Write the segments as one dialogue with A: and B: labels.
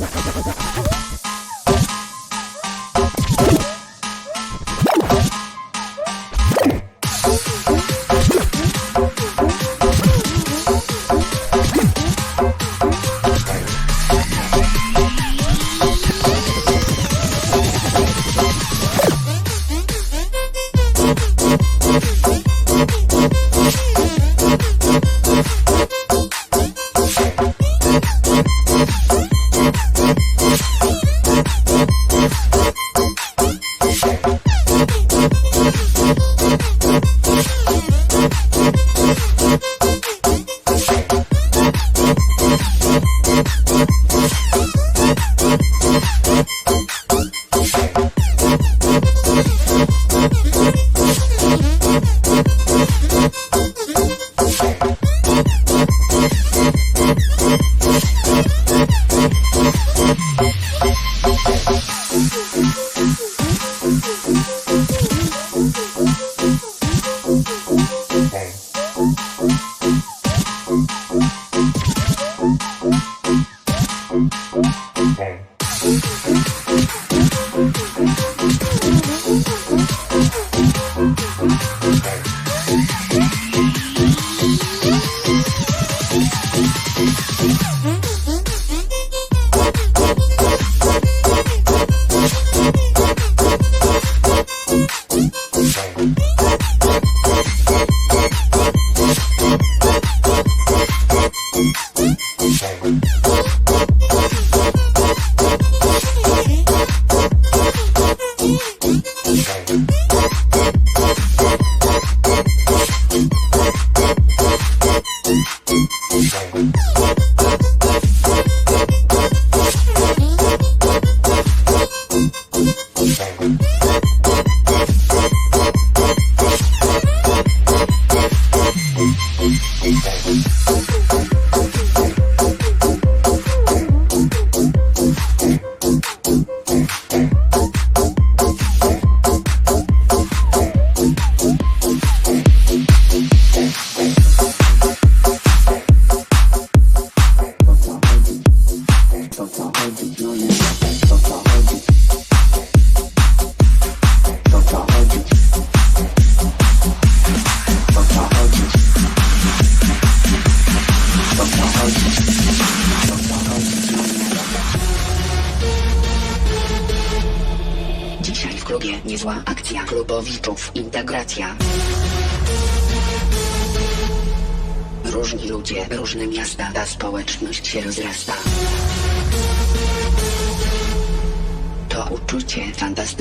A: ハハハハ!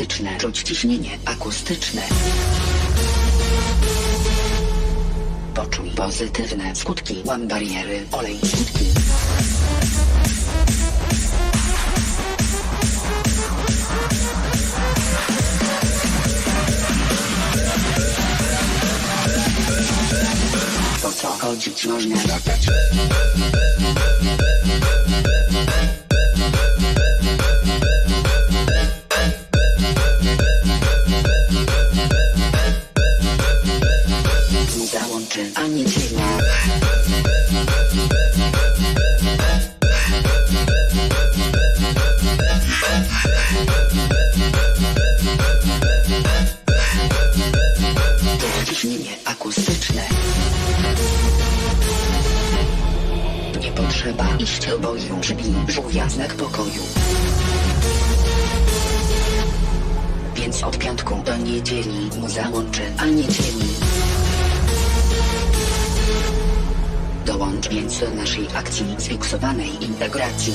A: Czuć ciśnienie akustyczne. Poczuj pozytywne skutki, łam bariery, olej skutki. Po co chodzić można? Znak pokoju. Więc od piątku do niedzieli mu załączy, a niedzieli. Dołącz więc do naszej akcji zfiksowanej integracji.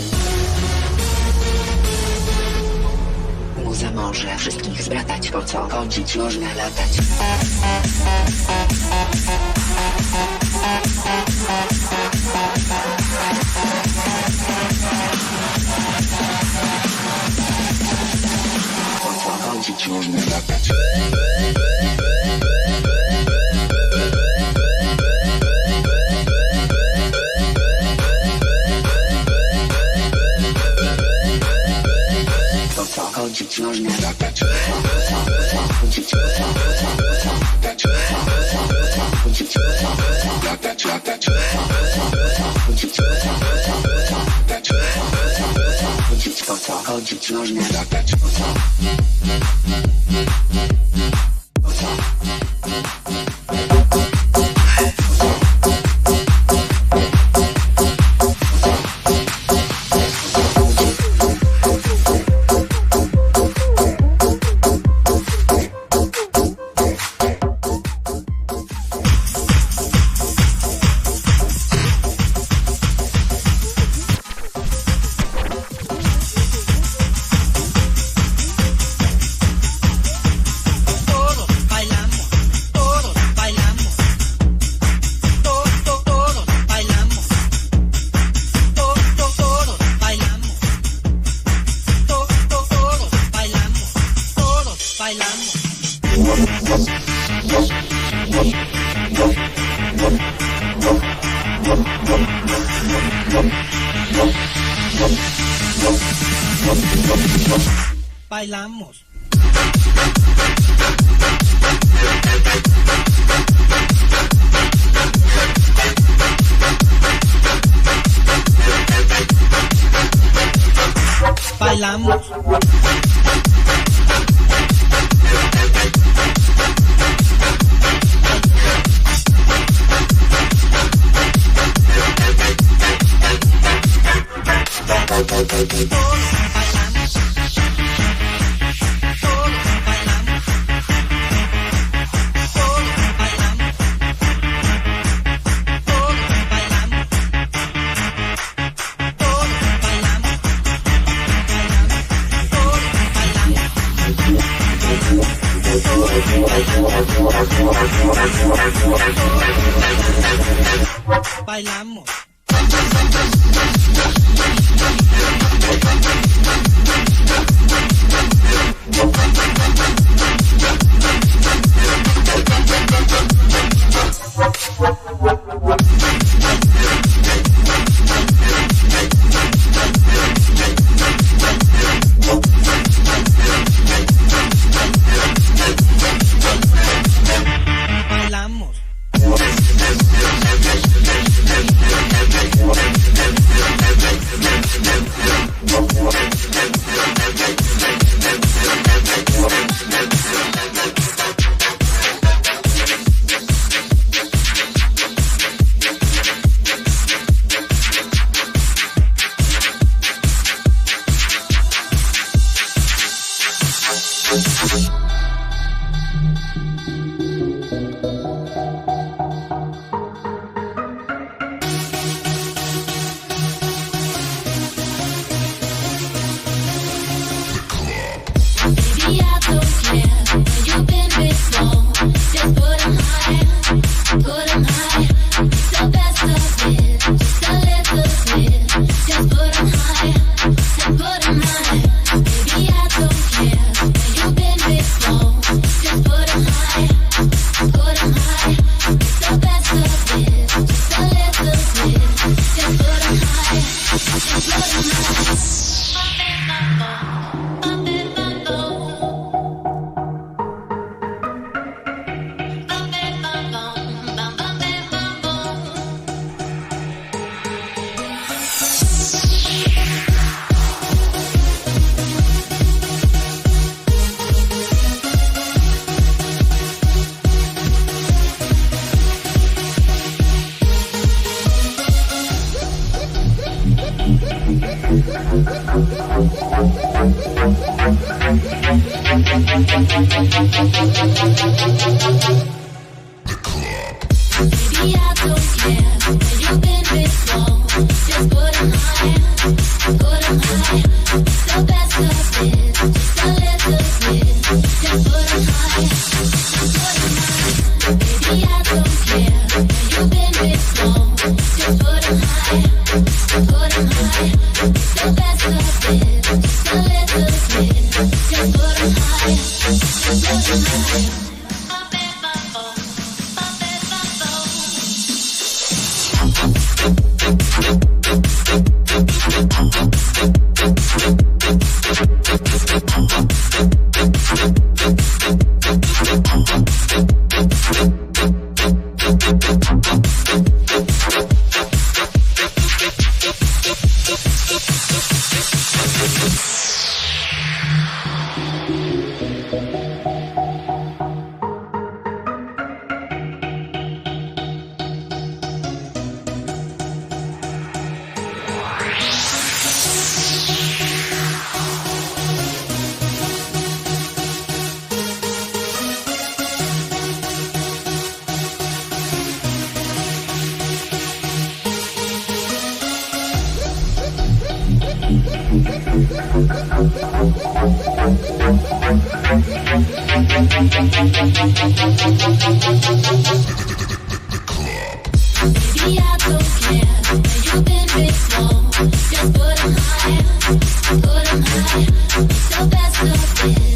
A: Muza może wszystkich zbratać, po co chodzić można latać. Latać. Po chodzić można latać. Po
B: Bailamos.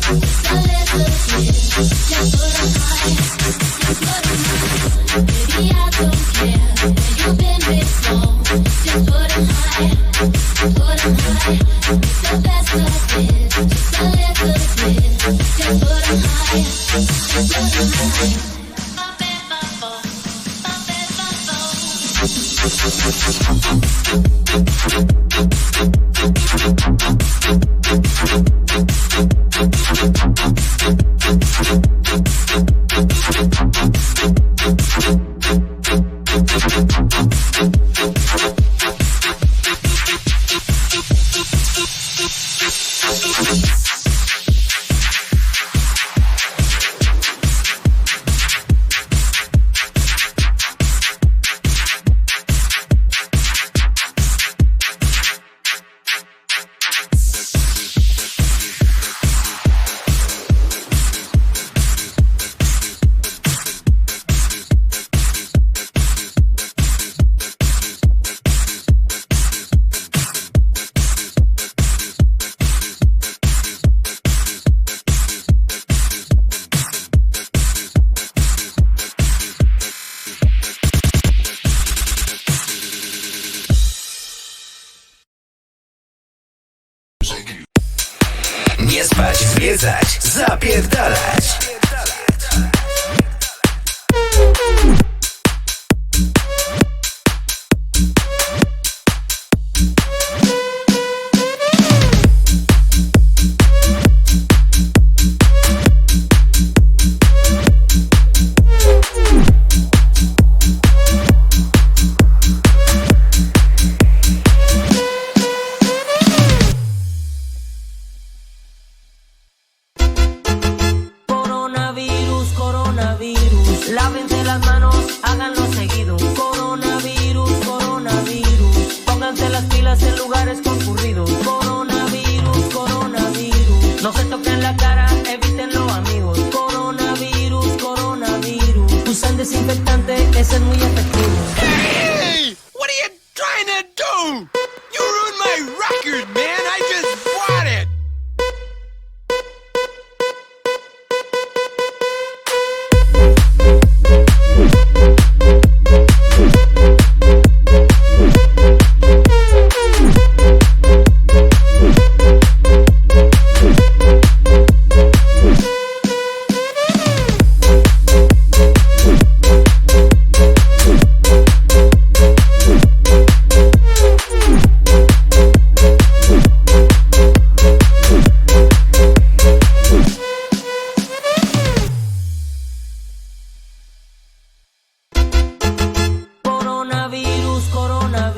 C: Just a little bit. Just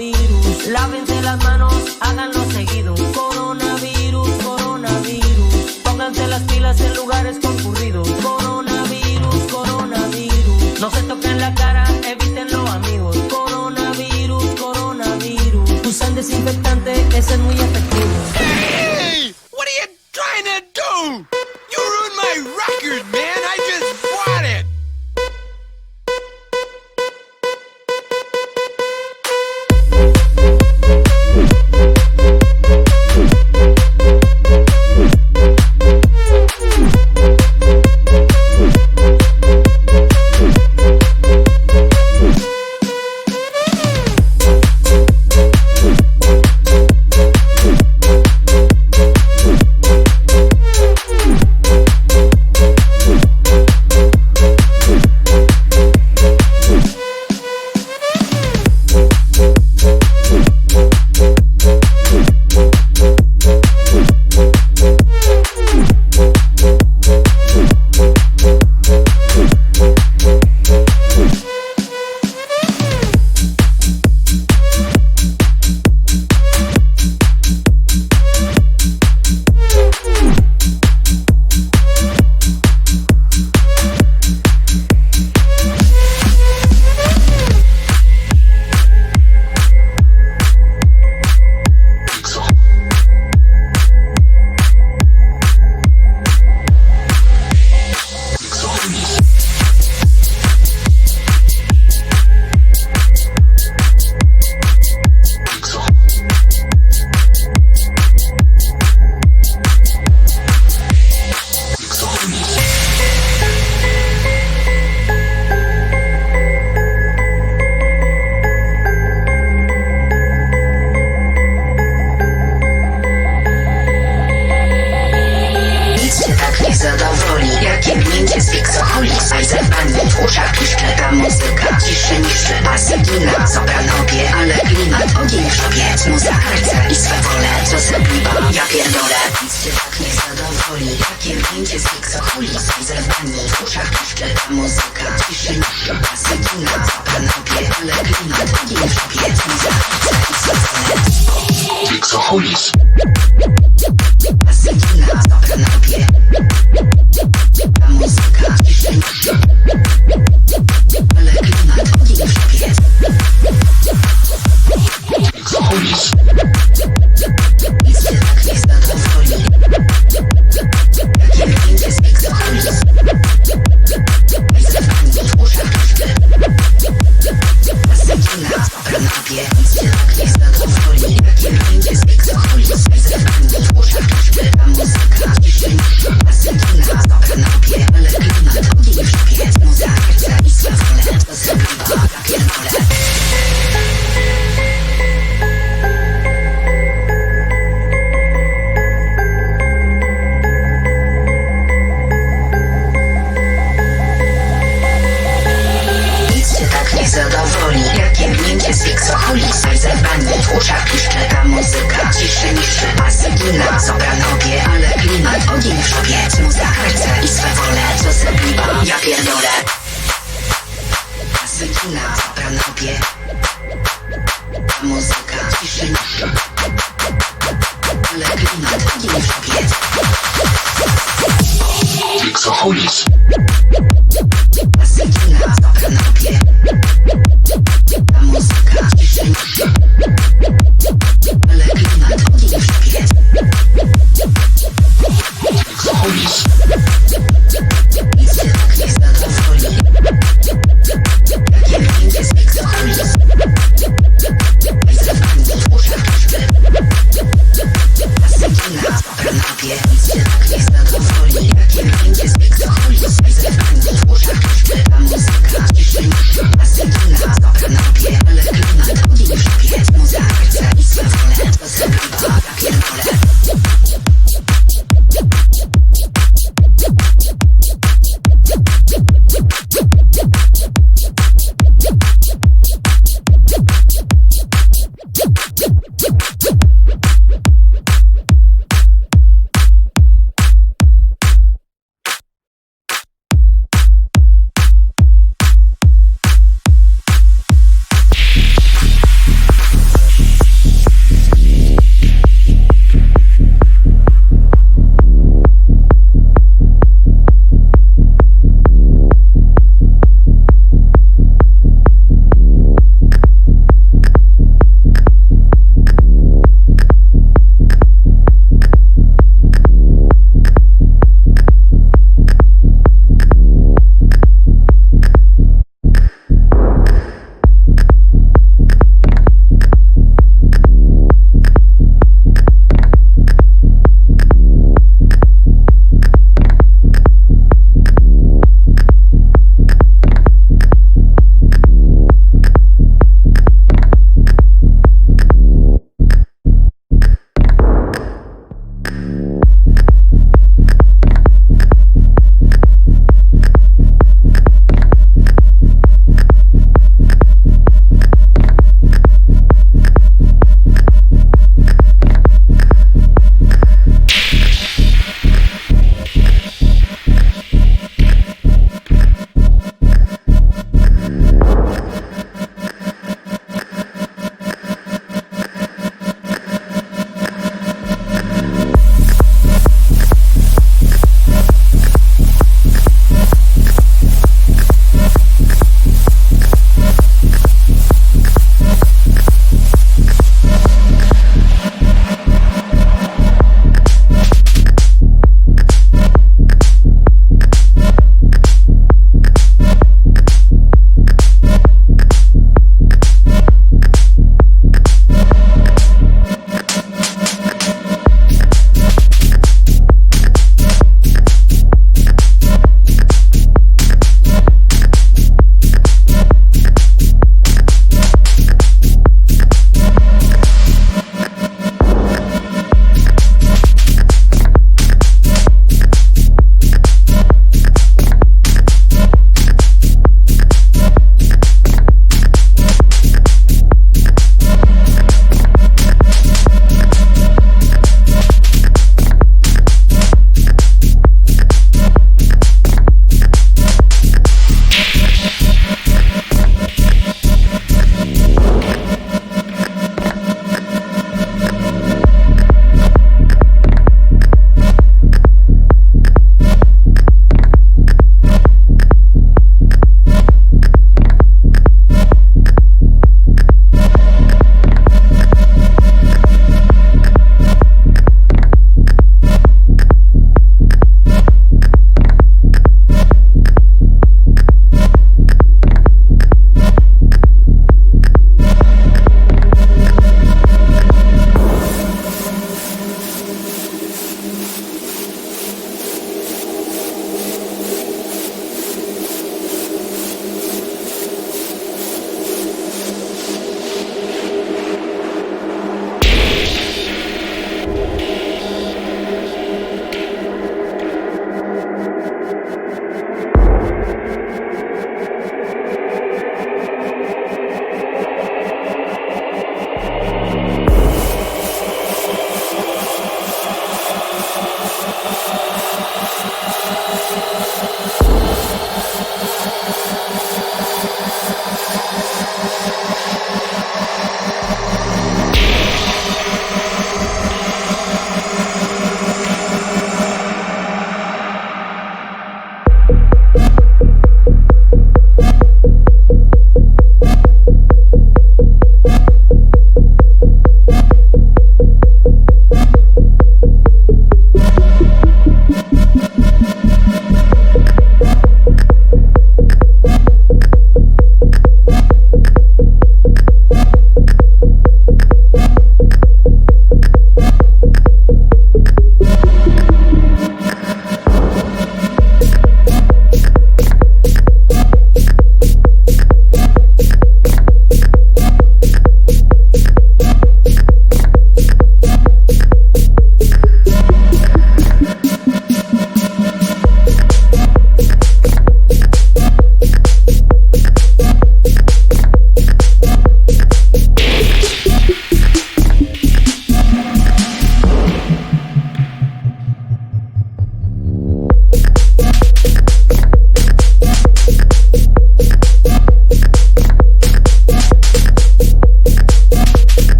B: coronavirus. Lávense las manos, háganlo seguido. Coronavirus, coronavirus. Pónganse las pilas en lugares concurridos. Coronavirus, coronavirus. No se toquen la cara, evítenlo, amigos. Coronavirus, coronavirus. Usan desinfectante, ese es muy efectivo.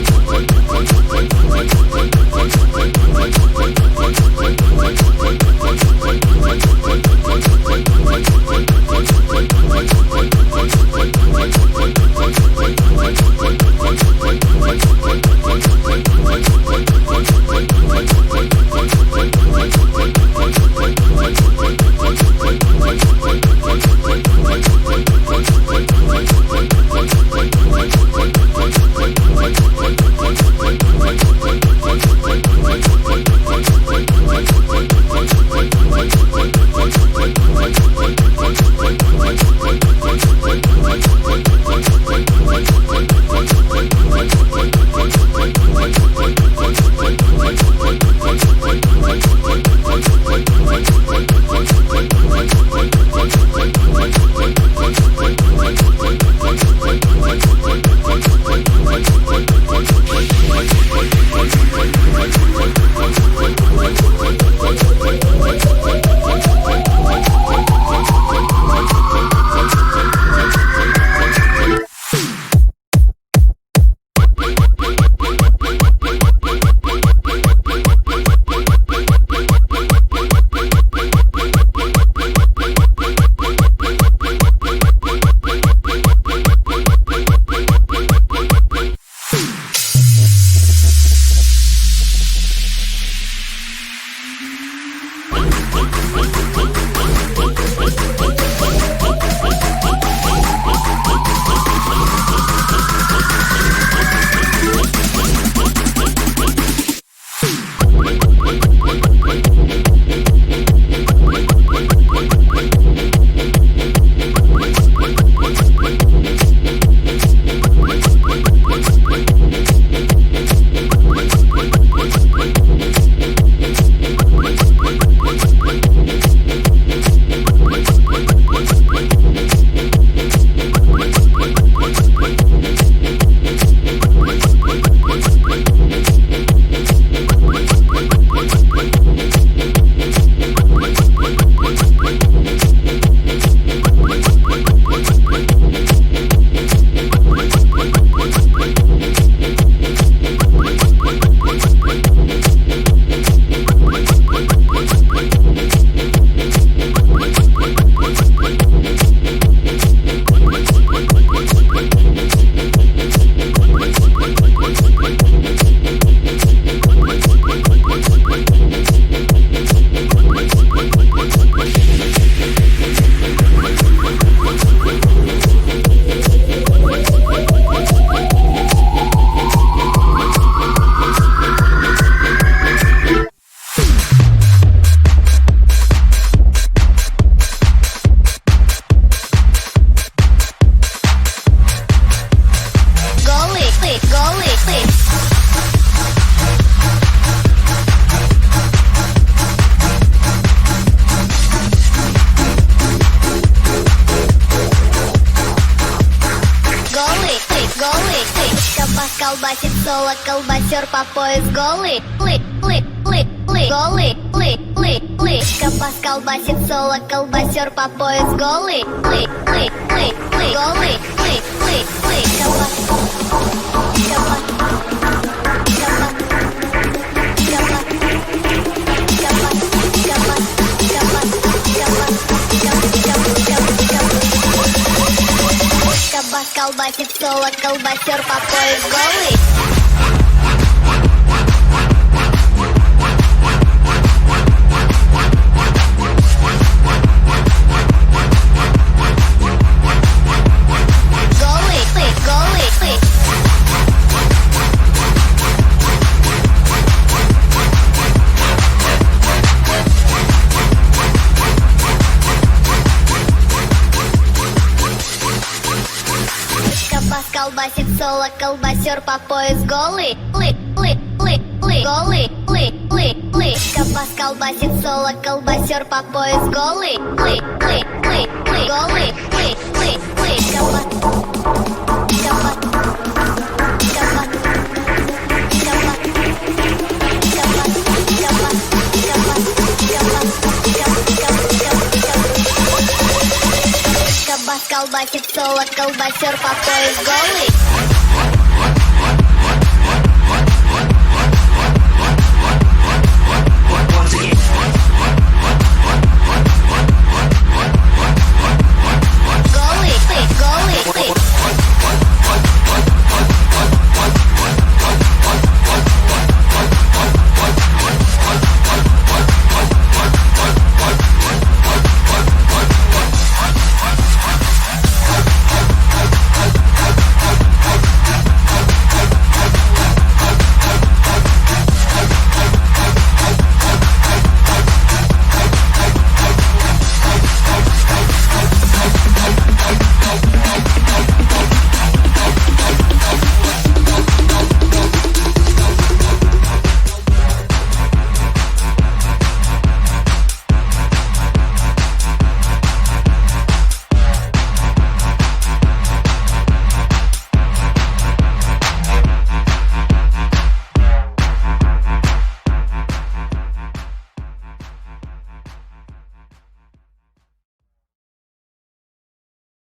D: Thank you.
E: колбасер по пояс голый, лы, лы, лы, лы, голый, лы, лы, лы. Кабас, кабас, кабас, кабас, кабас, кабас, кабас, кабас, кабас, кабас, кабас. Кабас колбасит соло, колбасер по пояс голый. Голый, боксер по пояс голый, лы, лы, лы, лы, голый, лы, лы, лы. Кабас колбасит соло, колбасер по пояс голый, лы, лы, лы, лы, голый, лы, лы, лы. Кабас, кабас, кабас. Колбасит соло, колбасер по пояс голый.